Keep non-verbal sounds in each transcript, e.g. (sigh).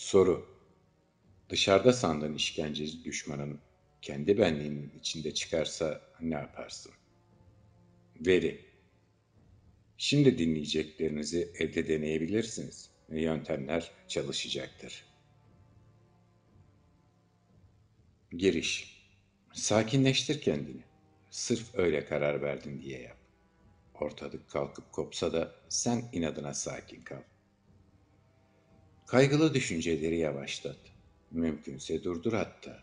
Soru. Dışarıda sandığın işkenceci düşmanın kendi benliğinin içinde çıkarsa ne yaparsın? Veri. Şimdi dinleyeceklerinizi evde deneyebilirsiniz. Yöntemler çalışacaktır. Giriş. Sakinleştir kendini. Sırf öyle karar verdin diye yap. Ortalık kalkıp kopsa da sen inadına sakin kal. Kaygılı düşünceleri yavaşlat. Mümkünse durdur hatta.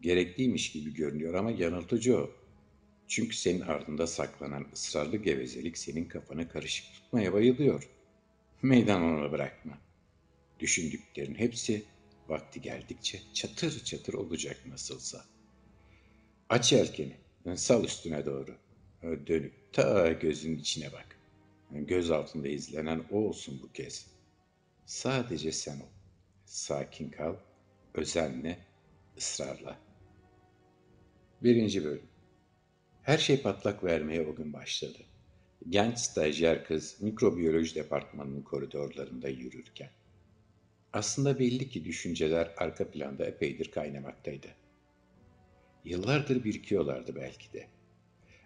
Gerekliymiş gibi görünüyor ama yanıltıcı o. Çünkü senin ardında saklanan ısrarlı gevezelik senin kafanı karışık tutmaya bayılıyor. Meydan ona bırakma. Düşündüklerin hepsi vakti geldikçe çatır çatır olacak nasılsa. Aç yelkeni, sal üstüne doğru. Dönüp ta gözün içine bak. Göz altında izlenen o olsun bu kez. Sadece sen ol. Sakin kal, özenle, ısrarla. Birinci bölüm. Her şey patlak vermeye o gün başladı. Genç stajyer kız mikrobiyoloji departmanının koridorlarında yürürken. Aslında belli ki düşünceler arka planda epeydir kaynamaktaydı. Yıllardır birikiyorlardı belki de.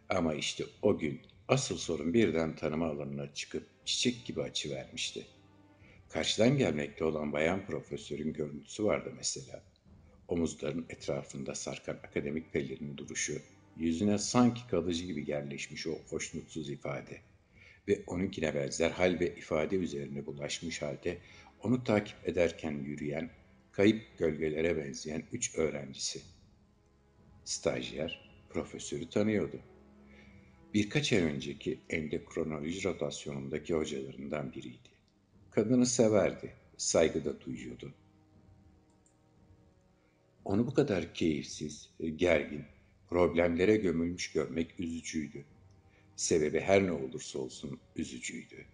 Ama işte o gün asıl sorun birden tanıma alanına çıkıp çiçek gibi açıvermişti. Karşıdan gelmekte olan bayan profesörün görüntüsü vardı mesela. Omuzların etrafında sarkan akademik pellerin duruşu, yüzüne sanki kalıcı gibi yerleşmiş o hoşnutsuz ifade ve onunkine benzer hal ve ifade üzerine bulaşmış halde onu takip ederken yürüyen, kayıp gölgelere benzeyen üç öğrencisi. Stajyer, profesörü tanıyordu. Birkaç ay önceki endokrinoloji rotasyonundaki hocalarından biriydi. Kadını severdi, saygı da duyuyordu. Onu bu kadar keyifsiz, gergin, problemlere gömülmüş görmek üzücüydü. Sebebi her ne olursa olsun üzücüydü.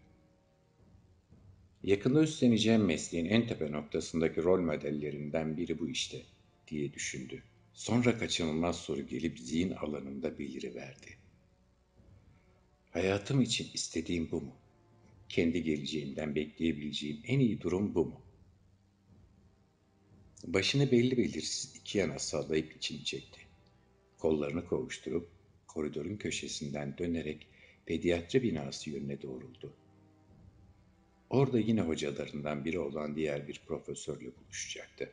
Yakında üstleneceğim mesleğin en tepe noktasındaki rol modellerinden biri bu işte, diye düşündü. Sonra kaçınılmaz soru gelip zihin alanında beliriverdi. Hayatım için istediğim bu mu? Kendi geleceğimden bekleyebileceğim en iyi durum bu mu? Başını belli belirsiz iki yana sallayıp içini çekti. Kollarını kovuşturup koridorun köşesinden dönerek pediatri binası yönüne doğruldu. Orada yine hocalarından biri olan diğer bir profesörle buluşacaktı.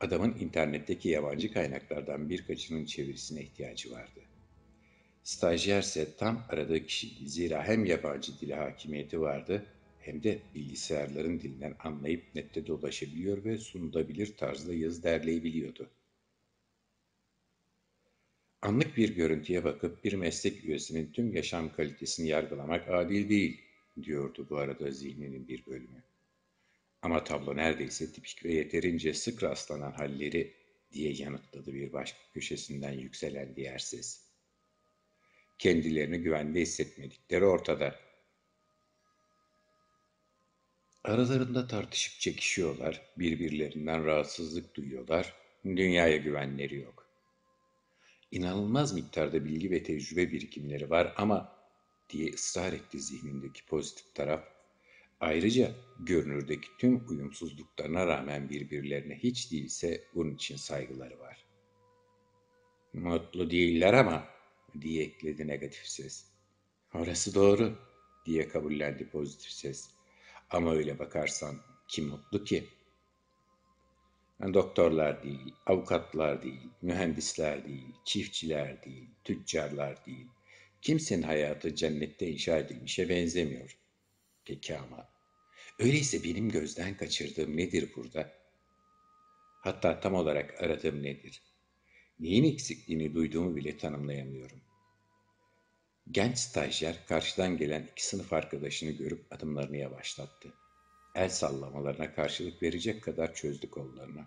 Adamın internetteki yabancı kaynaklardan birkaçının çevirisine ihtiyacı vardı. Stajyerse tam aradığı kişiydi. Zira hem yabancı dile hakimiyeti vardı hem de bilgisayarların dilinden anlayıp nette dolaşabiliyor ve sunulabilir tarzda yazı derleyebiliyordu. Anlık bir görüntüye bakıp bir meslek üyesinin tüm yaşam kalitesini yargılamak adil değil, diyordu bu arada zihninin bir bölümü. Ama tablo neredeyse tipik ve yeterince sık rastlanan halleri diye yanıtladı bir başka köşesinden yükselen diğer ses. Kendilerini güvende hissetmedikleri ortada. Aralarında tartışıp çekişiyorlar, birbirlerinden rahatsızlık duyuyorlar, dünyaya güvenleri yok. İnanılmaz miktarda bilgi ve tecrübe birikimleri var ama diye ısrar etti zihnindeki pozitif taraf. Ayrıca görünürdeki tüm uyumsuzluklarına rağmen birbirlerine hiç değilse bunun için saygıları var. Mutlu değiller ama diye ekledi negatif ses. Orası doğru diye kabullendi pozitif ses. Ama öyle bakarsan kim mutlu ki? Doktorlar değil, avukatlar değil, mühendisler değil, çiftçiler değil, tüccarlar değil. Kimsenin hayatı cennette inşa edilmişe benzemiyor. Peki ama öyleyse benim gözden kaçırdığım nedir burada? Hatta tam olarak aradığım nedir? Neyin eksikliğini duyduğumu bile tanımlayamıyorum. Genç stajyer karşıdan gelen iki sınıf arkadaşını görüp adımlarını yavaşlattı. El sallamalarına karşılık verecek kadar çözdü kollarını.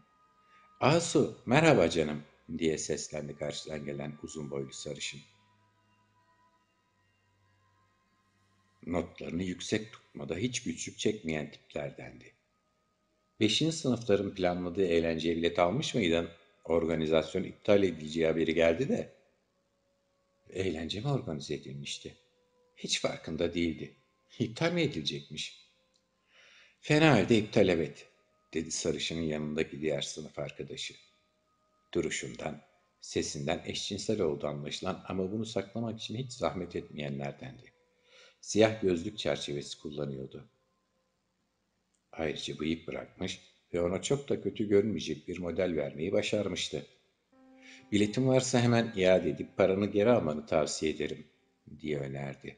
Asu, merhaba canım diye seslendi karşıdan gelen uzun boylu sarışın. Notlarını yüksek tutmada hiç güçlük çekmeyen tiplerdendi. Beşinci sınıfların planladığı eğlenceye bilet almış mıydın? Organizasyon iptal edileceği haberi geldi de. Eğlence mi organize edilmişti? Hiç farkında değildi. İptal mi edilecekmiş? Fena halde iptal evet. dedi sarışının yanındaki diğer sınıf arkadaşı. Duruşundan, sesinden eşcinsel olduğu anlaşılan ama bunu saklamak için hiç zahmet etmeyenlerdendi. Siyah gözlük çerçevesi kullanıyordu. Ayrıca bıyık bırakmış ve ona çok da kötü görünmeyecek bir model vermeyi başarmıştı. Biletim varsa hemen iade edip paranı geri almanı tavsiye ederim, diye önerdi.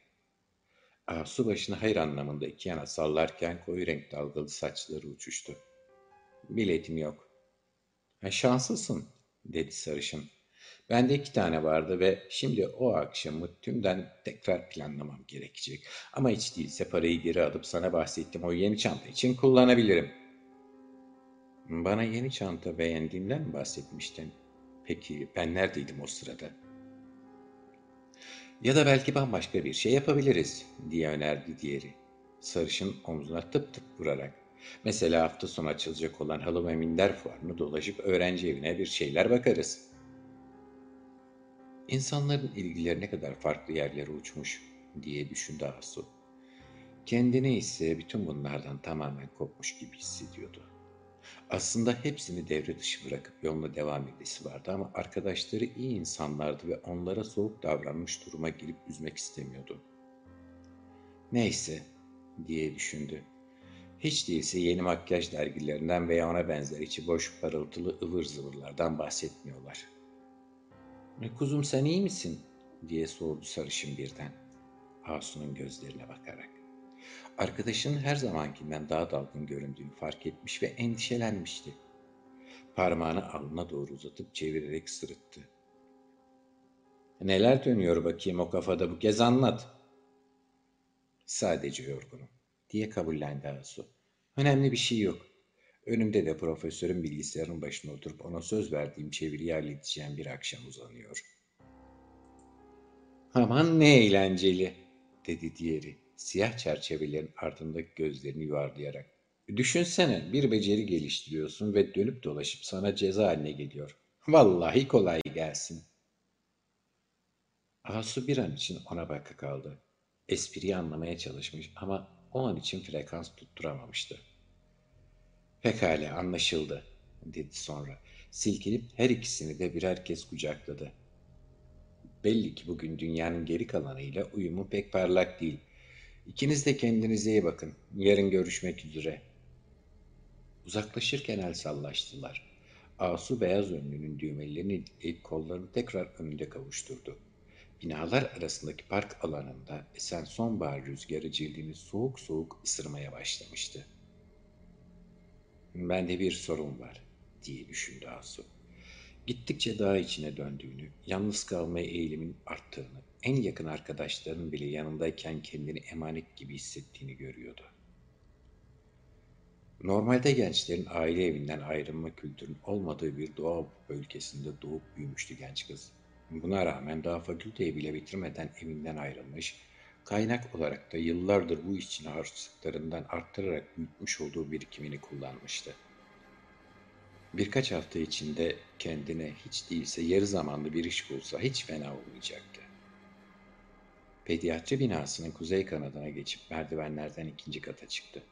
Aa, su başını hayır anlamında iki yana sallarken koyu renk dalgalı saçları uçuştu. Biletim yok. Ha, şanslısın, dedi sarışın. Bende iki tane vardı ve şimdi o akşamı tümden tekrar planlamam gerekecek. Ama hiç değilse parayı geri alıp sana bahsettiğim o yeni çanta için kullanabilirim. Bana yeni çanta beğendiğinden mi bahsetmiştin? Peki ben neredeydim o sırada? Ya da belki bambaşka bir şey yapabiliriz diye önerdi diğeri. Sarışın omzuna tıp tıp vurarak. Mesela hafta sonu açılacak olan halı ve minder fuarını dolaşıp öğrenci evine bir şeyler bakarız. İnsanların ilgileri ne kadar farklı yerlere uçmuş diye düşündü Asu. Kendini ise bütün bunlardan tamamen kopmuş gibi hissediyordu. Aslında hepsini devre dışı bırakıp yoluna devam edesi vardı ama arkadaşları iyi insanlardı ve onlara soğuk davranmış duruma girip üzmek istemiyordu. Neyse diye düşündü. Hiç değilse yeni makyaj dergilerinden veya ona benzer içi boş parıltılı ıvır zıvırlardan bahsetmiyorlar. E, kuzum sen iyi misin? diye sordu sarışın birden. Asu'nun gözlerine bakarak. Arkadaşının her zamankinden daha dalgın göründüğünü fark etmiş ve endişelenmişti. Parmağını alnına doğru uzatıp çevirerek sırıttı. Neler dönüyor bakayım o kafada bu kez anlat. Sadece yorgunum diye kabullendi Asu. Önemli bir şey yok. Önümde de profesörün bilgisayarın başına oturup ona söz verdiğim çeviriyi halledeceğim bir akşam uzanıyor. Aman ne eğlenceli, dedi diğeri siyah çerçevelerin ardındaki gözlerini yuvarlayarak. Düşünsene bir beceri geliştiriyorsun ve dönüp dolaşıp sana ceza haline geliyor. Vallahi kolay gelsin. Asu bir an için ona baka kaldı. Espriyi anlamaya çalışmış ama o an için frekans tutturamamıştı. Pekala anlaşıldı, dedi sonra. Silkinip her ikisini de birer kez kucakladı. Belli ki bugün dünyanın geri kalanıyla uyumu pek parlak değil. İkiniz de kendinize iyi bakın. Yarın görüşmek üzere. Uzaklaşırken el sallaştılar. Asu beyaz önlüğünün düğmelerini ilikleyip kollarını tekrar önünde kavuşturdu. Binalar arasındaki park alanında esen sonbahar rüzgarı cildini soğuk soğuk ısırmaya başlamıştı. Bende bir sorun var diye düşündü Asu. Gittikçe daha içine döndüğünü, yalnız kalmaya eğilimin arttığını, en yakın arkadaşlarının bile yanındayken kendini emanet gibi hissettiğini görüyordu. Normalde gençlerin aile evinden ayrılma kültürün olmadığı bir doğa bölgesinde doğup büyümüştü genç kız. Buna rağmen daha fakülteyi bile bitirmeden evinden ayrılmış, kaynak olarak da yıllardır bu iş için harçlıklarından arttırarak büyütmüş olduğu birikimini kullanmıştı. Birkaç hafta içinde kendine hiç değilse yarı zamanlı bir iş bulsa hiç fena olmayacaktı. Pediatri binasının kuzey kanadına geçip merdivenlerden ikinci kata çıktı.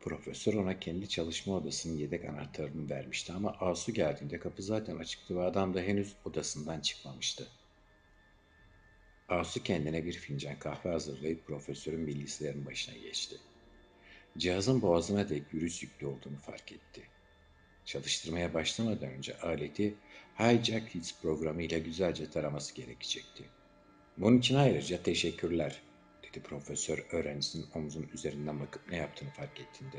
Profesör ona kendi çalışma odasının yedek anahtarını vermişti ama Asu geldiğinde kapı zaten açıktı ve adam da henüz odasından çıkmamıştı. Asu kendine bir fincan kahve hazırlayıp profesörün bilgisayarın başına geçti. Cihazın boğazına dek virüs yüklü olduğunu fark etti. Çalıştırmaya başlamadan önce aleti Hijack Hits programıyla güzelce taraması gerekecekti. Bunun için ayrıca teşekkürler, dedi profesör öğrencisinin omzunun üzerinden bakıp ne yaptığını fark ettiğinde.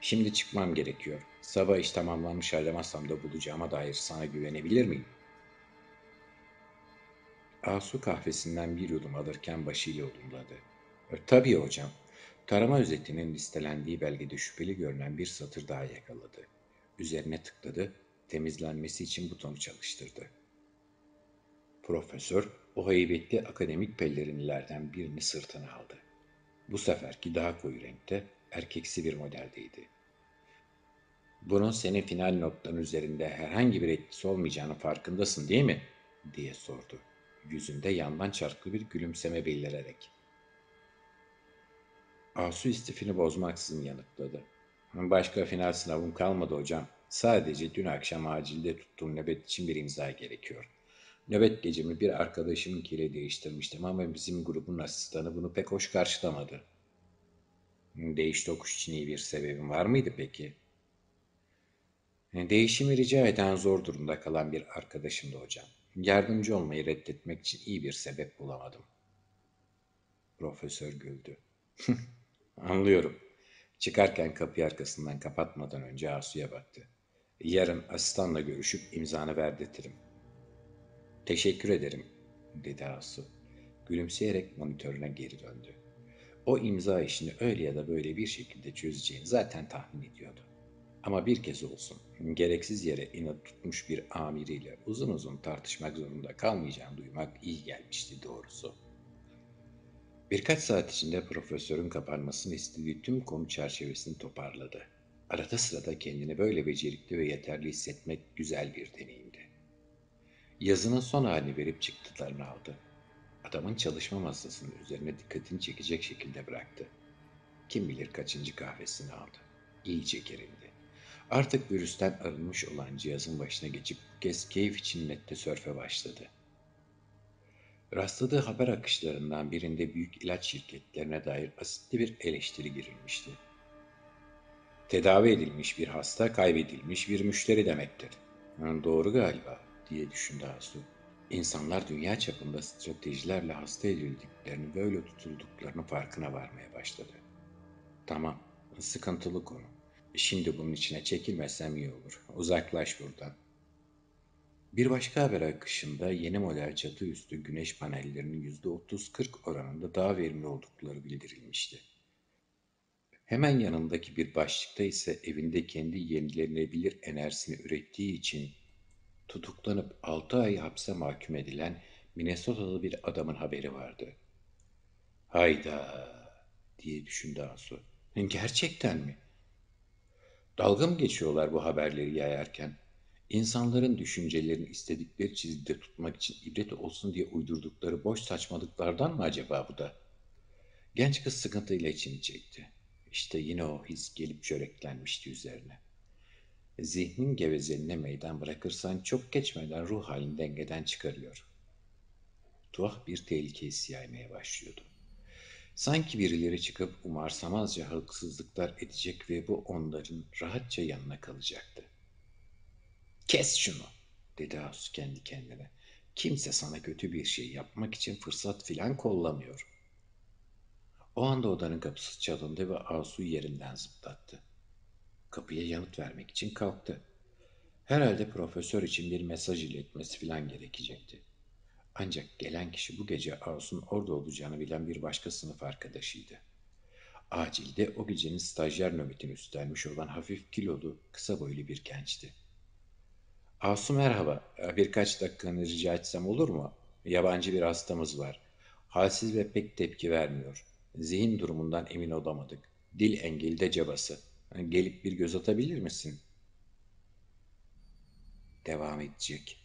Şimdi çıkmam gerekiyor. Sabah iş tamamlanmış halde masamda bulacağıma dair sana güvenebilir miyim? Asu kahvesinden bir yudum alırken başıyla odumladı. E, tabii hocam. Tarama özetinin listelendiği belgede şüpheli görünen bir satır daha yakaladı. Üzerine tıkladı, temizlenmesi için butonu çalıştırdı. Profesör o heybetli akademik pellerinlerden birini sırtına aldı. Bu seferki daha koyu renkte, erkeksi bir modeldeydi. Bunun senin final notların üzerinde herhangi bir etkisi olmayacağını farkındasın değil mi? diye sordu. Yüzünde yandan çarklı bir gülümseme belirerek. Asu istifini bozmaksızın yanıtladı. Başka final sınavım kalmadı hocam. Sadece dün akşam acilde tuttuğum nöbet için bir imza gerekiyor. Nöbet gecemi bir arkadaşımınkiyle değiştirmiştim ama bizim grubun asistanı bunu pek hoş karşılamadı. Değiş tokuş için iyi bir sebebin var mıydı peki? Değişimi rica eden zor durumda kalan bir arkadaşımdı hocam. Yardımcı olmayı reddetmek için iyi bir sebep bulamadım. Profesör güldü. (laughs) Anlıyorum. Çıkarken kapı arkasından kapatmadan önce Asu'ya baktı. Yarın asistanla görüşüp imzanı verdirtirim. Teşekkür ederim, dedi Asu. Gülümseyerek monitörüne geri döndü. O imza işini öyle ya da böyle bir şekilde çözeceğini zaten tahmin ediyordu. Ama bir kez olsun gereksiz yere inat tutmuş bir amiriyle uzun uzun tartışmak zorunda kalmayacağını duymak iyi gelmişti doğrusu. Birkaç saat içinde profesörün kapanmasını istediği tüm konu çerçevesini toparladı. Arada sırada kendini böyle becerikli ve yeterli hissetmek güzel bir deneyimdi. Yazının son halini verip çıktılarını aldı. Adamın çalışma masasının üzerine dikkatini çekecek şekilde bıraktı. Kim bilir kaçıncı kahvesini aldı. İyice gerildi. Artık virüsten arınmış olan cihazın başına geçip bu kez keyif için nette sörfe başladı. Rastladığı haber akışlarından birinde büyük ilaç şirketlerine dair asitli bir eleştiri girilmişti. Tedavi edilmiş bir hasta kaybedilmiş bir müşteri demektir. Doğru galiba diye düşündü Asu. İnsanlar dünya çapında stratejilerle hasta edildiklerini, böyle tutulduklarını farkına varmaya başladı. Tamam, sıkıntılı konu. Şimdi bunun içine çekilmesem iyi olur. Uzaklaş buradan. Bir başka haber akışında yeni model çatı üstü güneş panellerinin %30-40 oranında daha verimli oldukları bildirilmişti. Hemen yanındaki bir başlıkta ise evinde kendi yenilenebilir enerjisini ürettiği için tutuklanıp 6 ay hapse mahkum edilen Minnesota'lı bir adamın haberi vardı. Hayda diye düşündü Asu. Gerçekten mi? Dalga mı geçiyorlar bu haberleri yayarken? İnsanların düşüncelerini istedikleri çizgide tutmak için ibret olsun diye uydurdukları boş saçmalıklardan mı acaba bu da? Genç kız sıkıntıyla içini çekti. İşte yine o his gelip çöreklenmişti üzerine. Zihnin gevezeliğine meydan bırakırsan çok geçmeden ruh halini dengeden çıkarıyor. Tuhaf bir tehlike hissi yaymaya başlıyordu. Sanki birileri çıkıp umarsamazca haksızlıklar edecek ve bu onların rahatça yanına kalacaktı. Kes şunu, dedi Asu kendi kendine. Kimse sana kötü bir şey yapmak için fırsat filan kollamıyor. O anda odanın kapısı çalındı ve Asu yerinden zıplattı. Kapıya yanıt vermek için kalktı. Herhalde profesör için bir mesaj iletmesi filan gerekecekti. Ancak gelen kişi bu gece Ağustos'un orada olacağını bilen bir başka sınıf arkadaşıydı. Acilde o gecenin stajyer nöbetini üstlenmiş olan hafif kilolu, kısa boylu bir gençti. Asu merhaba, birkaç dakikanı rica etsem olur mu? Yabancı bir hastamız var. Halsiz ve pek tepki vermiyor. Zihin durumundan emin olamadık. Dil engeli de cabası. Gelip bir göz atabilir misin? Devam edecek.